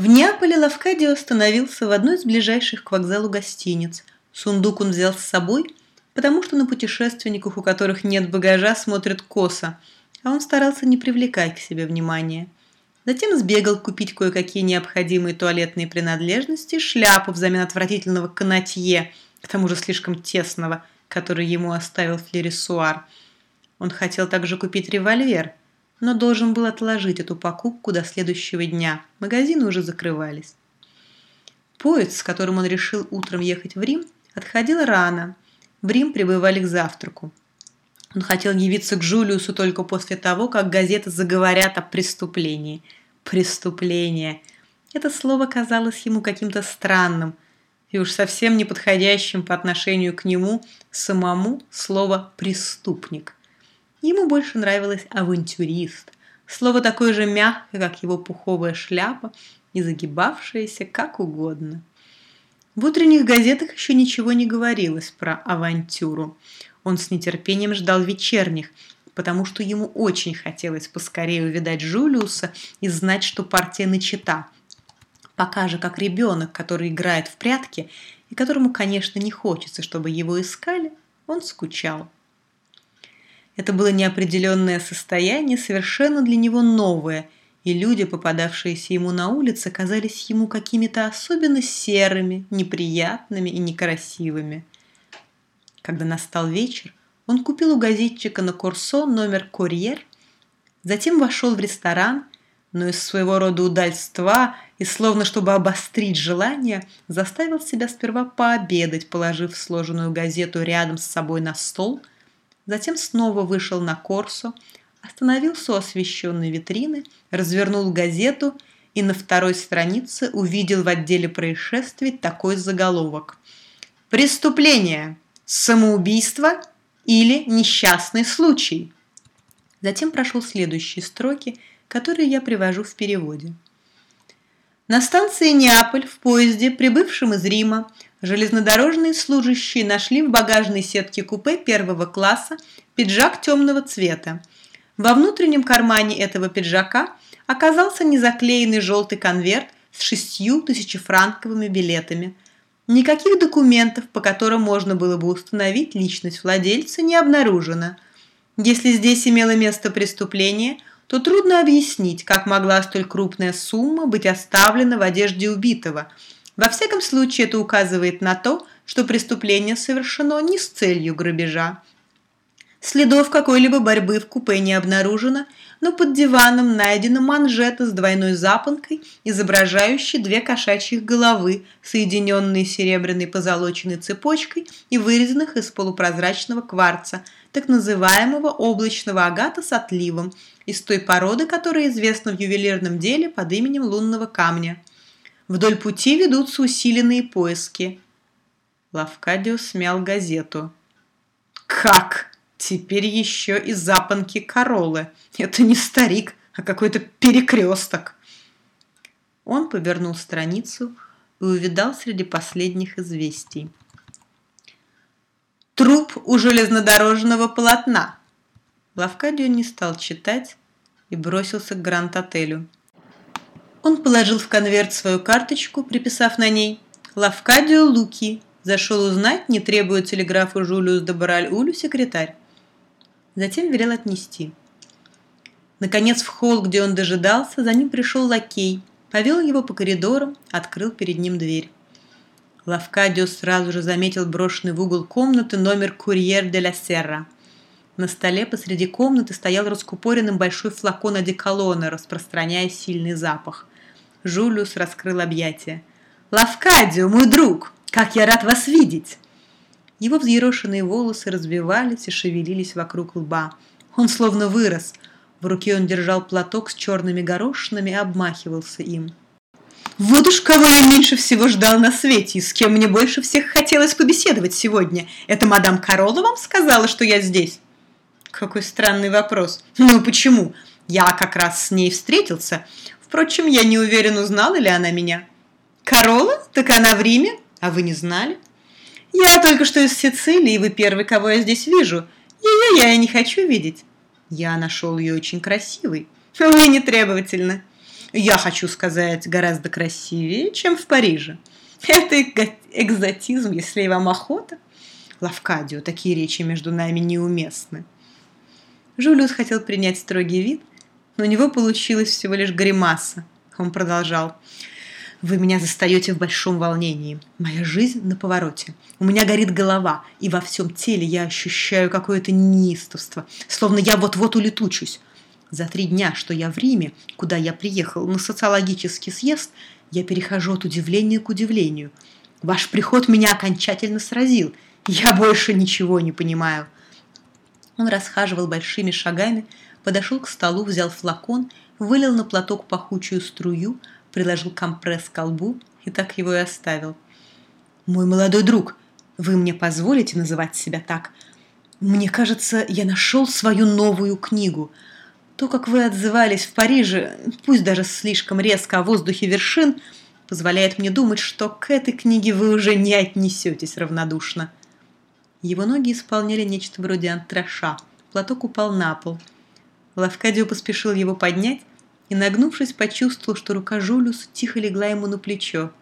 В Неаполе Лавкадио остановился в одной из ближайших к вокзалу гостиниц. Сундук он взял с собой, потому что на путешественников, у которых нет багажа, смотрят косо, а он старался не привлекать к себе внимания. Затем сбегал купить кое-какие необходимые туалетные принадлежности, шляпу взамен отвратительного канатье, к тому же слишком тесного, который ему оставил флерисуар. Он хотел также купить револьвер – но должен был отложить эту покупку до следующего дня. Магазины уже закрывались. Поезд, с которым он решил утром ехать в Рим, отходил рано. В Рим прибывали к завтраку. Он хотел явиться к Жулиусу только после того, как газеты заговорят о преступлении. Преступление. Это слово казалось ему каким-то странным и уж совсем неподходящим по отношению к нему самому слово «преступник». Ему больше нравилось «авантюрист». Слово такое же мягкое, как его пуховая шляпа и загибавшееся как угодно. В утренних газетах еще ничего не говорилось про авантюру. Он с нетерпением ждал вечерних, потому что ему очень хотелось поскорее увидать Жулиуса и знать, что партия начата. Пока же, как ребенок, который играет в прятки и которому, конечно, не хочется, чтобы его искали, он скучал. Это было неопределенное состояние, совершенно для него новое, и люди, попадавшиеся ему на улице, казались ему какими-то особенно серыми, неприятными и некрасивыми. Когда настал вечер, он купил у газетчика на Корсо номер «Курьер», затем вошел в ресторан, но из своего рода удальства и словно чтобы обострить желание, заставил себя сперва пообедать, положив сложенную газету рядом с собой на стол – затем снова вышел на Корсо, остановился у освещенной витрины, развернул газету и на второй странице увидел в отделе происшествий такой заголовок. «Преступление! Самоубийство или несчастный случай?» Затем прошел следующие строки, которые я привожу в переводе. На станции Неаполь в поезде, прибывшем из Рима, Железнодорожные служащие нашли в багажной сетке купе первого класса пиджак темного цвета. Во внутреннем кармане этого пиджака оказался незаклеенный желтый конверт с шестью тысячефранковыми билетами. Никаких документов, по которым можно было бы установить личность владельца, не обнаружено. Если здесь имело место преступление, то трудно объяснить, как могла столь крупная сумма быть оставлена в одежде убитого – во всяком случае, это указывает на то, что преступление совершено не с целью грабежа. Следов какой-либо борьбы в купе не обнаружено, но под диваном найдена манжета с двойной запонкой, изображающей две кошачьих головы, соединенные серебряной позолоченной цепочкой и вырезанных из полупрозрачного кварца, так называемого облачного агата с отливом, из той породы, которая известна в ювелирном деле под именем лунного камня. Вдоль пути ведутся усиленные поиски. Лавкадио смял газету. «Как? Теперь еще и запонки королы. Это не старик, а какой-то перекресток». Он повернул страницу и увидал среди последних известий. Труп у железнодорожного полотна. Лавкадио не стал читать и бросился к Гранд-отелю. Он положил в конверт свою карточку, приписав на ней «Лавкадио Луки». Зашел узнать, не требует телеграфу Жулиус де Бараль-Улю секретарь. Затем велел отнести. Наконец в холл, где он дожидался, за ним пришел лакей, повел его по коридорам, открыл перед ним дверь. Лавкадио сразу же заметил брошенный в угол комнаты номер «Курьер де ла Серра». На столе посреди комнаты стоял раскупоренным большой флакон одеколона, распространяя сильный запах. Жулиус раскрыл объятия. «Лавкадио, мой друг! Как я рад вас видеть!» Его взъерошенные волосы разбивались и шевелились вокруг лба. Он словно вырос. В руке он держал платок с черными горошинами и обмахивался им. «Вот уж кого я меньше всего ждал на свете и с кем мне больше всех хотелось побеседовать сегодня. Это мадам Карола вам сказала, что я здесь?» «Какой странный вопрос. Ну почему? Я как раз с ней встретился. Впрочем, я не уверен, узнала ли она меня. Корола? Так она в Риме? А вы не знали? Я только что из Сицилии, и вы первый, кого я здесь вижу. Ее я и не хочу видеть. Я нашел ее очень красивой. Вы не требовательны. я хочу сказать, гораздо красивее, чем в Париже. Это экзотизм, если вам охота. Лавкадио, такие речи между нами неуместны. Жулиус хотел принять строгий вид, но у него получилось всего лишь гримаса. Он продолжал. Вы меня застаете в большом волнении. Моя жизнь на повороте. У меня горит голова, и во всем теле я ощущаю какое-то неистовство, словно я вот-вот улетучусь. За три дня, что я в Риме, куда я приехал на социологический съезд, я перехожу от удивления к удивлению. Ваш приход меня окончательно сразил. Я больше ничего не понимаю. Он расхаживал большими шагами, подошел к столу, взял флакон, вылил на платок пахучую струю, приложил компресс к колбу и так его и оставил. «Мой молодой друг, вы мне позволите называть себя так? Мне кажется, я нашел свою новую книгу. То, как вы отзывались в Париже, пусть даже слишком резко о воздухе вершин, позволяет мне думать, что к этой книге вы уже не отнесетесь равнодушно». Его ноги исполняли нечто вроде антраша. Платок упал на пол. Лавкадио поспешил его поднять, и, нагнувшись, почувствовал, что рука Жулюса тихо легла ему на плечо,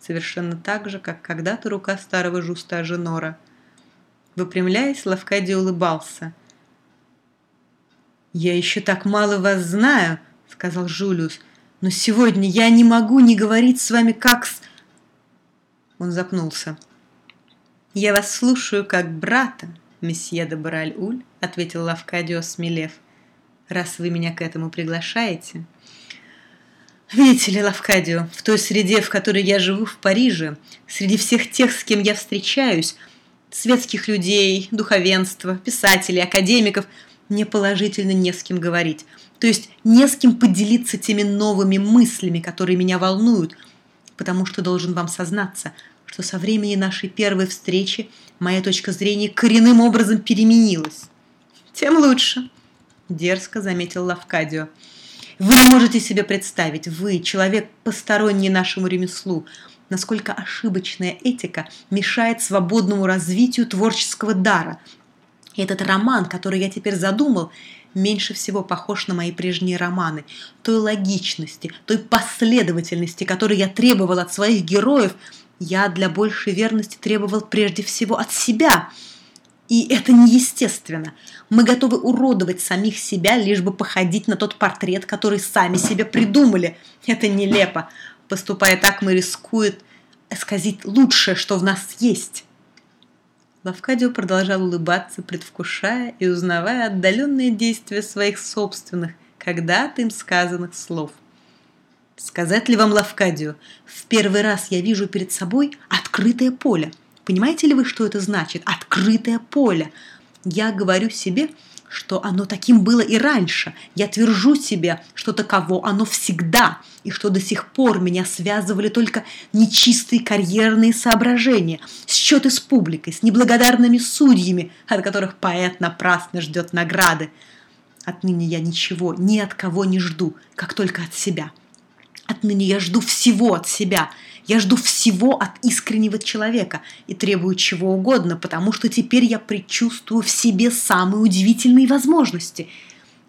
совершенно так же, как когда-то рука старого жуста Женора. Выпрямляясь, Лавкади улыбался. «Я еще так мало вас знаю», — сказал Жулиус, «но сегодня я не могу не говорить с вами как с...» Он запнулся. «Я вас слушаю как брата, месье де Бараль-Уль», — ответил Лавкадио, смелев. «Раз вы меня к этому приглашаете...» Видите ли, Лавкадио, в той среде, в которой я живу в Париже, среди всех тех, с кем я встречаюсь, светских людей, духовенства, писателей, академиков, мне положительно не с кем говорить. То есть не с кем поделиться теми новыми мыслями, которые меня волнуют, потому что должен вам сознаться, что со времени нашей первой встречи моя точка зрения коренным образом переменилась. Тем лучше, дерзко заметил Лавкадио. Вы не можете себе представить, вы, человек посторонний нашему ремеслу, насколько ошибочная этика мешает свободному развитию творческого дара. Этот роман, который я теперь задумал, меньше всего похож на мои прежние романы. Той логичности, той последовательности, которой я требовал от своих героев, я для большей верности требовал прежде всего от себя – и это неестественно. Мы готовы уродовать самих себя, лишь бы походить на тот портрет, который сами себе придумали. Это нелепо. Поступая так, мы рискуем сказать лучшее, что в нас есть. Лавкадио продолжал улыбаться, предвкушая и узнавая отдаленные действия своих собственных, когда-то им сказанных слов. Сказать ли вам, Лавкадио, в первый раз я вижу перед собой открытое поле – Понимаете ли вы, что это значит? Открытое поле. Я говорю себе, что оно таким было и раньше. Я твержу себе, что таково оно всегда, и что до сих пор меня связывали только нечистые карьерные соображения, счеты с публикой, с неблагодарными судьями, от которых поэт напрасно ждет награды. Отныне я ничего ни от кого не жду, как только от себя. Отныне я жду всего от себя – я жду всего от искреннего человека и требую чего угодно, потому что теперь я предчувствую в себе самые удивительные возможности.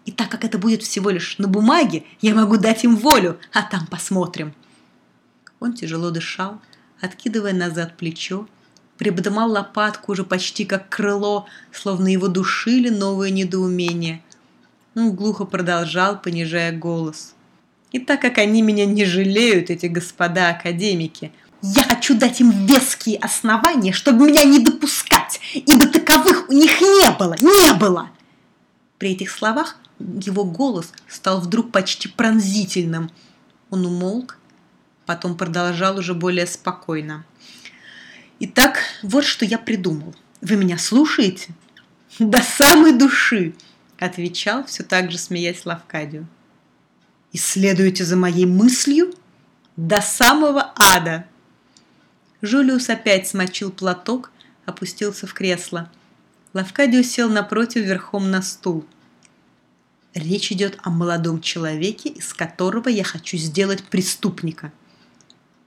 И так как это будет всего лишь на бумаге, я могу дать им волю, а там посмотрим. Он тяжело дышал, откидывая назад плечо, приподнимал лопатку уже почти как крыло, словно его душили новые недоумения. Он глухо продолжал, понижая голос – и так как они меня не жалеют, эти господа академики, я хочу дать им веские основания, чтобы меня не допускать, ибо таковых у них не было, не было. При этих словах его голос стал вдруг почти пронзительным. Он умолк, потом продолжал уже более спокойно. Итак, вот что я придумал. Вы меня слушаете? До самой души, отвечал все так же смеясь Лавкадио. Исследуете за моей мыслью до самого ада. Жулиус опять смочил платок, опустился в кресло. Лавкадио сел напротив верхом на стул. Речь идет о молодом человеке, из которого я хочу сделать преступника.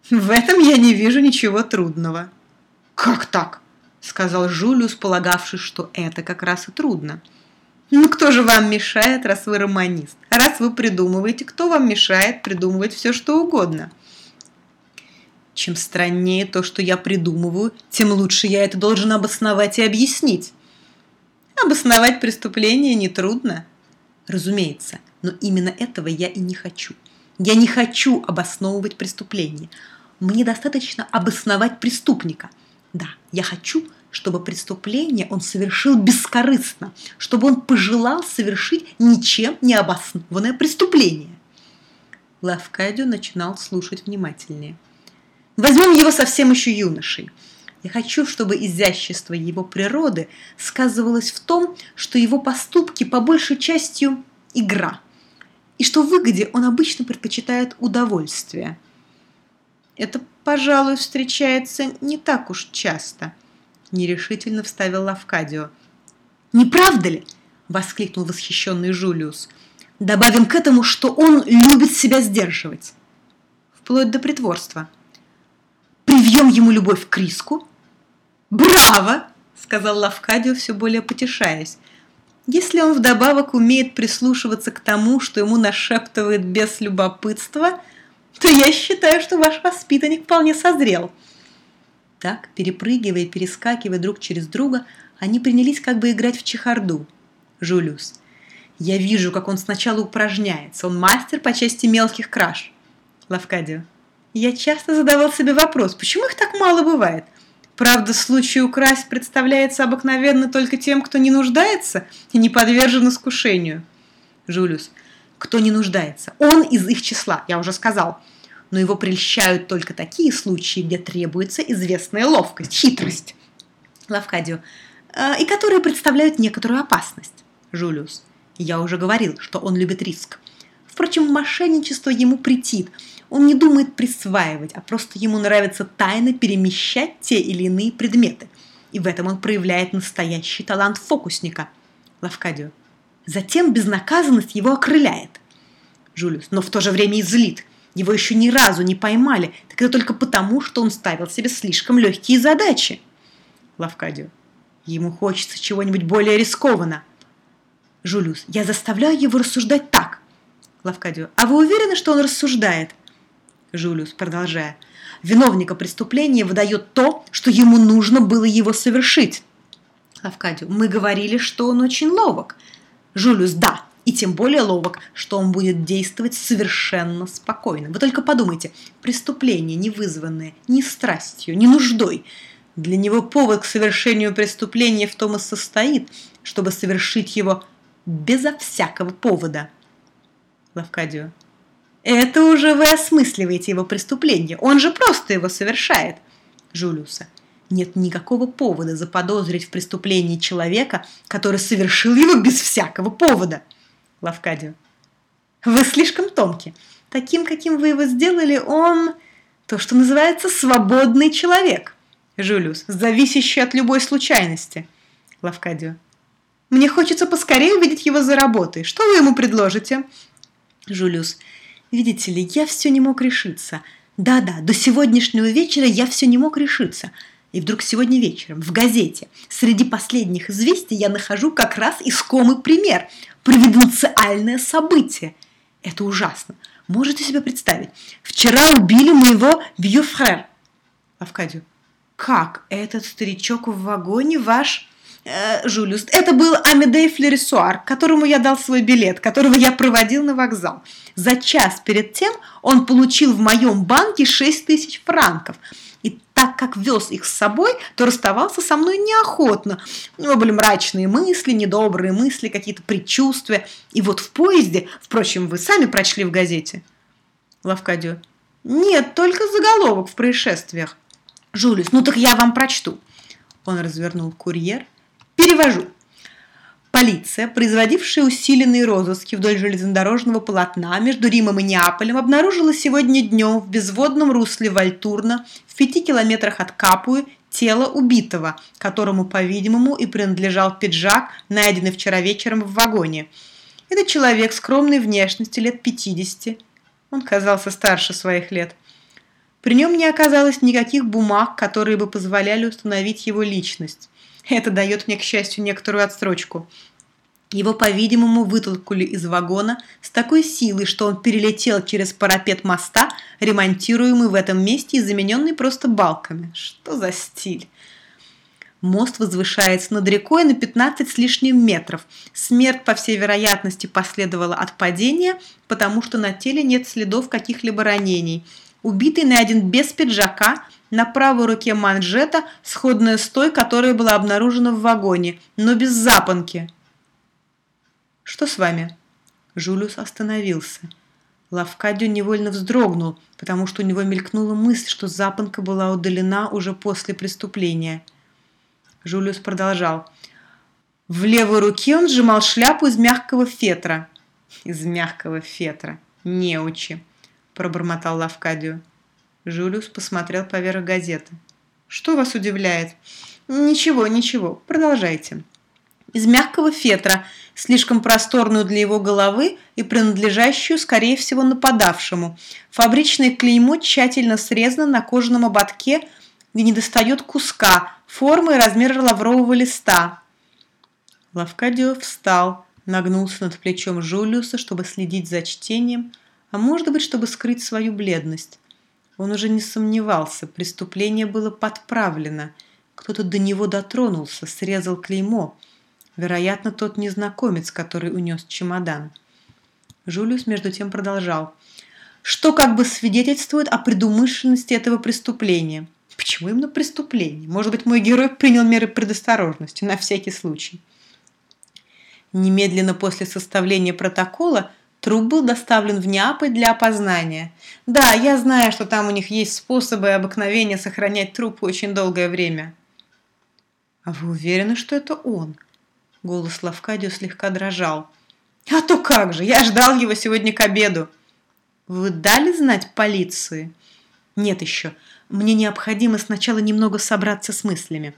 В этом я не вижу ничего трудного. Как так? Сказал Жулиус, полагавший, что это как раз и трудно. Ну кто же вам мешает, раз вы романист? Раз вы придумываете, кто вам мешает придумывать все, что угодно? Чем страннее то, что я придумываю, тем лучше я это должен обосновать и объяснить. Обосновать преступление нетрудно. Разумеется, но именно этого я и не хочу. Я не хочу обосновывать преступление. Мне достаточно обосновать преступника. Да, я хочу, чтобы преступление он совершил бескорыстно, чтобы он пожелал совершить ничем не обоснованное преступление. Лавкадио начинал слушать внимательнее. Возьмем его совсем еще юношей. Я хочу, чтобы изящество его природы сказывалось в том, что его поступки по большей частью игра, и что в выгоде он обычно предпочитает удовольствие. Это, пожалуй, встречается не так уж часто –– нерешительно вставил Лавкадио. «Не правда ли?» – воскликнул восхищенный Жулиус. «Добавим к этому, что он любит себя сдерживать. Вплоть до притворства. Привьем ему любовь к риску?» «Браво!» – сказал Лавкадио, все более потешаясь. «Если он вдобавок умеет прислушиваться к тому, что ему нашептывает без любопытства, то я считаю, что ваш воспитанник вполне созрел». Так, перепрыгивая и перескакивая друг через друга, они принялись как бы играть в чехарду. Жулиус. Я вижу, как он сначала упражняется. Он мастер по части мелких краж. Лавкадио. Я часто задавал себе вопрос, почему их так мало бывает? Правда, случай украсть представляется обыкновенно только тем, кто не нуждается и не подвержен искушению. Жулиус. Кто не нуждается? Он из их числа, я уже сказал но его прельщают только такие случаи, где требуется известная ловкость, хитрость. Лавкадио. «А, и которые представляют некоторую опасность. Жулиус. Я уже говорил, что он любит риск. Впрочем, мошенничество ему претит. Он не думает присваивать, а просто ему нравится тайно перемещать те или иные предметы. И в этом он проявляет настоящий талант фокусника. Лавкадио. Затем безнаказанность его окрыляет. Жулиус. Но в то же время и злит. Его еще ни разу не поймали, так это только потому, что он ставил себе слишком легкие задачи. Лавкадио. Ему хочется чего-нибудь более рискованно. Жулиус. Я заставляю его рассуждать так. Лавкадио. А вы уверены, что он рассуждает? Жулиус, продолжая. Виновника преступления выдает то, что ему нужно было его совершить. Лавкадио. Мы говорили, что он очень ловок. Жулиус. Да, и тем более ловок, что он будет действовать совершенно спокойно. Вы только подумайте, преступление, не вызванное ни страстью, ни нуждой. Для него повод к совершению преступления в том и состоит, чтобы совершить его безо всякого повода. Лавкадио. Это уже вы осмысливаете его преступление. Он же просто его совершает. Жулиуса. Нет никакого повода заподозрить в преступлении человека, который совершил его без всякого повода. Лавкадио. Вы слишком тонкий. Таким, каким вы его сделали, он то, что называется свободный человек. Жулиус, зависящий от любой случайности. Лавкадио. Мне хочется поскорее увидеть его за работой. Что вы ему предложите? Жулиус. Видите ли, я все не мог решиться. Да-да, до сегодняшнего вечера я все не мог решиться. И вдруг сегодня вечером в газете среди последних известий я нахожу как раз искомый пример – провиденциальное событие. Это ужасно. Можете себе представить? Вчера убили моего бьюфрер. Авкадию. Как? Этот старичок в вагоне ваш... Э, Жулиус. Это был Амедей Флерисуар, которому я дал свой билет, которого я проводил на вокзал. За час перед тем он получил в моем банке 6 тысяч франков – так как вез их с собой, то расставался со мной неохотно. У него были мрачные мысли, недобрые мысли, какие-то предчувствия. И вот в поезде, впрочем, вы сами прочли в газете. Лавкадио. Нет, только заголовок в происшествиях. Жулис, ну так я вам прочту. Он развернул курьер. Перевожу. Полиция, производившая усиленные розыски вдоль железнодорожного полотна между Римом и Неаполем, обнаружила сегодня днем в безводном русле Вальтурна в пяти километрах от Капуи тело убитого, которому, по-видимому, и принадлежал пиджак, найденный вчера вечером в вагоне. Это человек скромной внешности, лет 50. Он казался старше своих лет. При нем не оказалось никаких бумаг, которые бы позволяли установить его личность. Это дает мне, к счастью, некоторую отстрочку. Его, по-видимому, вытолкнули из вагона с такой силой, что он перелетел через парапет моста, ремонтируемый в этом месте и замененный просто балками. Что за стиль? Мост возвышается над рекой на 15 с лишним метров. Смерть, по всей вероятности, последовала от падения, потому что на теле нет следов каких-либо ранений. Убитый найден без пиджака, на правой руке манжета, сходная с той, которая была обнаружена в вагоне, но без запонки. «Что с вами?» Жулиус остановился. Лавкадио невольно вздрогнул, потому что у него мелькнула мысль, что запонка была удалена уже после преступления. Жулиус продолжал. В левой руке он сжимал шляпу из мягкого фетра. Из мягкого фетра. Неучи, пробормотал Лавкадио. Жулиус посмотрел поверх газеты. Что вас удивляет? Ничего, ничего, продолжайте. Из мягкого фетра, слишком просторную для его головы и принадлежащую, скорее всего, нападавшему. Фабричное клеймо тщательно срезано на кожаном ободке, где не достает куска, формы и размера лаврового листа. Лавкадио встал, нагнулся над плечом Жулиуса, чтобы следить за чтением, а может быть, чтобы скрыть свою бледность. Он уже не сомневался, преступление было подправлено. Кто-то до него дотронулся, срезал клеймо. Вероятно, тот незнакомец, который унес чемодан. Жулиус между тем продолжал. Что как бы свидетельствует о предумышленности этого преступления – Почему именно преступление? Может быть, мой герой принял меры предосторожности на всякий случай. Немедленно после составления протокола труп был доставлен в Неаполь для опознания. Да, я знаю, что там у них есть способы и обыкновения сохранять труп очень долгое время. А вы уверены, что это он? Голос Лавкадио слегка дрожал. А то как же, я ждал его сегодня к обеду. Вы дали знать полиции? Нет еще. Мне необходимо сначала немного собраться с мыслями.